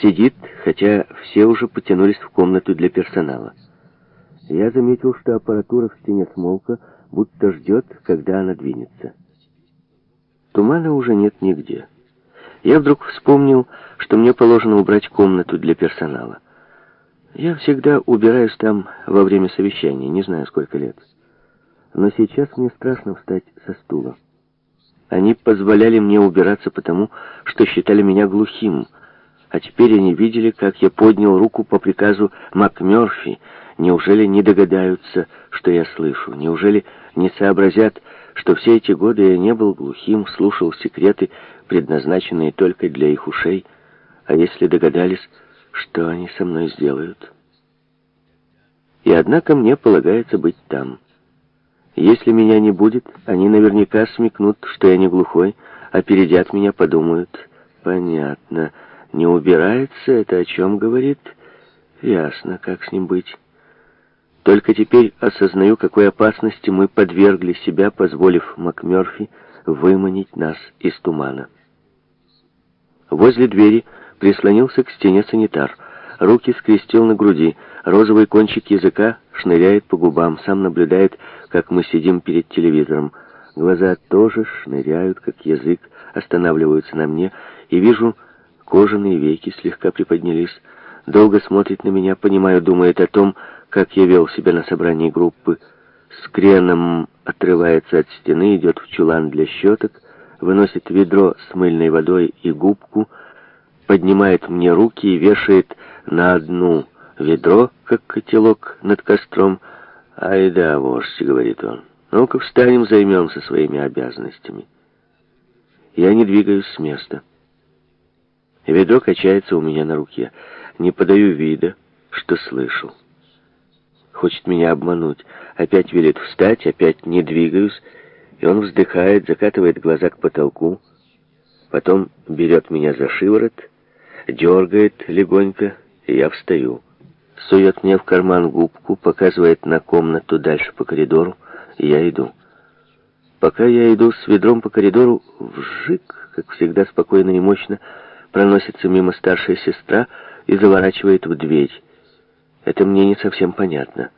Сидит, хотя все уже потянулись в комнату для персонала. Я заметил, что аппаратура в стене смолка, будто ждет, когда она двинется. Тумана уже нет нигде. Я вдруг вспомнил, что мне положено убрать комнату для персонала. Я всегда убираюсь там во время совещаний, не знаю, сколько лет. Но сейчас мне страшно встать со стула. Они позволяли мне убираться потому, что считали меня глухим — а теперь они видели, как я поднял руку по приказу МакМёрфи. Неужели не догадаются, что я слышу? Неужели не сообразят, что все эти годы я не был глухим, слушал секреты, предназначенные только для их ушей? А если догадались, что они со мной сделают? И однако мне полагается быть там. Если меня не будет, они наверняка смекнут, что я не глухой, опередят меня, подумают. Понятно не убирается, это о чем говорит? Ясно, как с ним быть. Только теперь осознаю, какой опасности мы подвергли себя, позволив МакМёрфи выманить нас из тумана. Возле двери прислонился к стене санитар. Руки скрестил на груди, розовый кончик языка шныряет по губам, сам наблюдает, как мы сидим перед телевизором. Глаза тоже шныряют, как язык, останавливаются на мне, и вижу Кожаные веки слегка приподнялись. Долго смотрит на меня, понимаю, думает о том, как я вел себя на собрании группы. С креном отрывается от стены, идет в чулан для щеток, выносит ведро с мыльной водой и губку, поднимает мне руки и вешает на одну ведро, как котелок над костром. «Ай да, вождь», — говорит он, — «ну-ка встанем, займемся своими обязанностями». Я не двигаюсь с места. Ведро качается у меня на руке. Не подаю вида, что слышу. Хочет меня обмануть. Опять велит встать, опять не двигаюсь. И он вздыхает, закатывает глаза к потолку. Потом берет меня за шиворот, дергает легонько, и я встаю. Сует мне в карман губку, показывает на комнату дальше по коридору, и я иду. Пока я иду с ведром по коридору, вжик, как всегда спокойно и мощно, проносится мимо старшая сестра и заворачивает в дверь. Это мне не совсем понятно.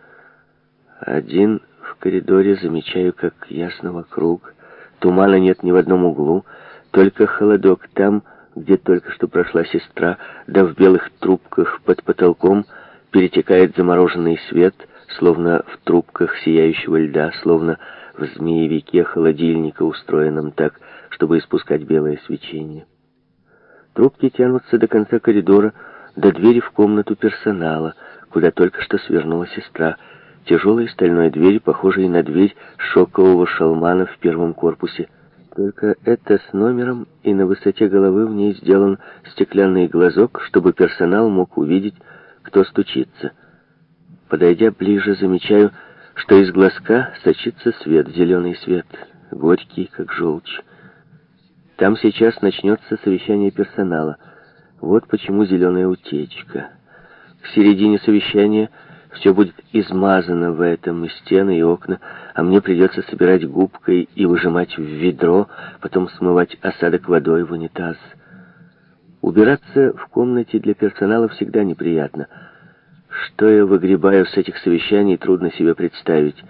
Один в коридоре замечаю, как ясно вокруг. Тумана нет ни в одном углу, только холодок там, где только что прошла сестра, да в белых трубках под потолком перетекает замороженный свет, словно в трубках сияющего льда, словно в змеевике холодильника, устроенном так, чтобы испускать белое свечение. Трубки тянутся до конца коридора, до двери в комнату персонала, куда только что свернула сестра. Тяжелой стальной двери, похожей на дверь шокового шалмана в первом корпусе. Только это с номером, и на высоте головы в ней сделан стеклянный глазок, чтобы персонал мог увидеть, кто стучится. Подойдя ближе, замечаю, что из глазка сочится свет, зеленый свет, горький, как желчь. Там сейчас начнется совещание персонала. Вот почему зеленая утечка. К середине совещания все будет измазано в этом, и стены, и окна, а мне придется собирать губкой и выжимать в ведро, потом смывать осадок водой в унитаз. Убираться в комнате для персонала всегда неприятно. Что я выгребаю с этих совещаний, трудно себе представить.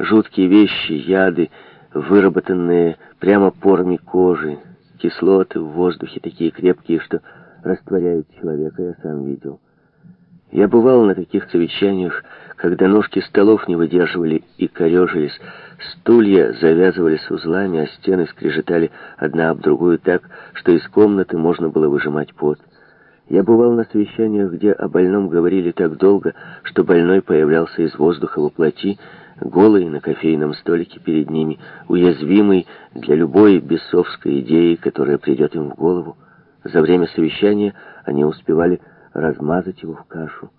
Жуткие вещи, яды выработанные прямо порами кожи, кислоты в воздухе такие крепкие, что растворяют человека, я сам видел. Я бывал на таких совещаниях, когда ножки столов не выдерживали и корежились, стулья завязывались узлами, а стены скрежетали одна об другую так, что из комнаты можно было выжимать пот. Я бывал на совещаниях, где о больном говорили так долго, что больной появлялся из воздуха во плоти, голый на кофейном столике перед ними, уязвимый для любой бесовской идеи, которая придет им в голову. За время совещания они успевали размазать его в кашу.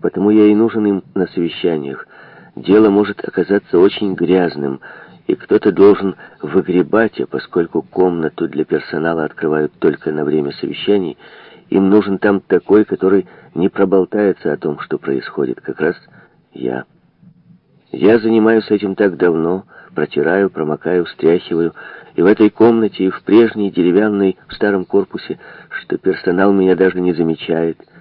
Потому я и нужен им на совещаниях. Дело может оказаться очень грязным, и кто-то должен выгребать, а поскольку комнату для персонала открывают только на время совещаний, им нужен там такой, который не проболтается о том, что происходит, как раз я. Я занимаюсь этим так давно, протираю, промокаю, встряхиваю, и в этой комнате, и в прежней деревянной в старом корпусе, что персонал меня даже не замечает —